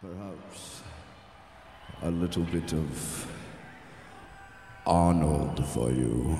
Perhaps a little bit of Arnold for you.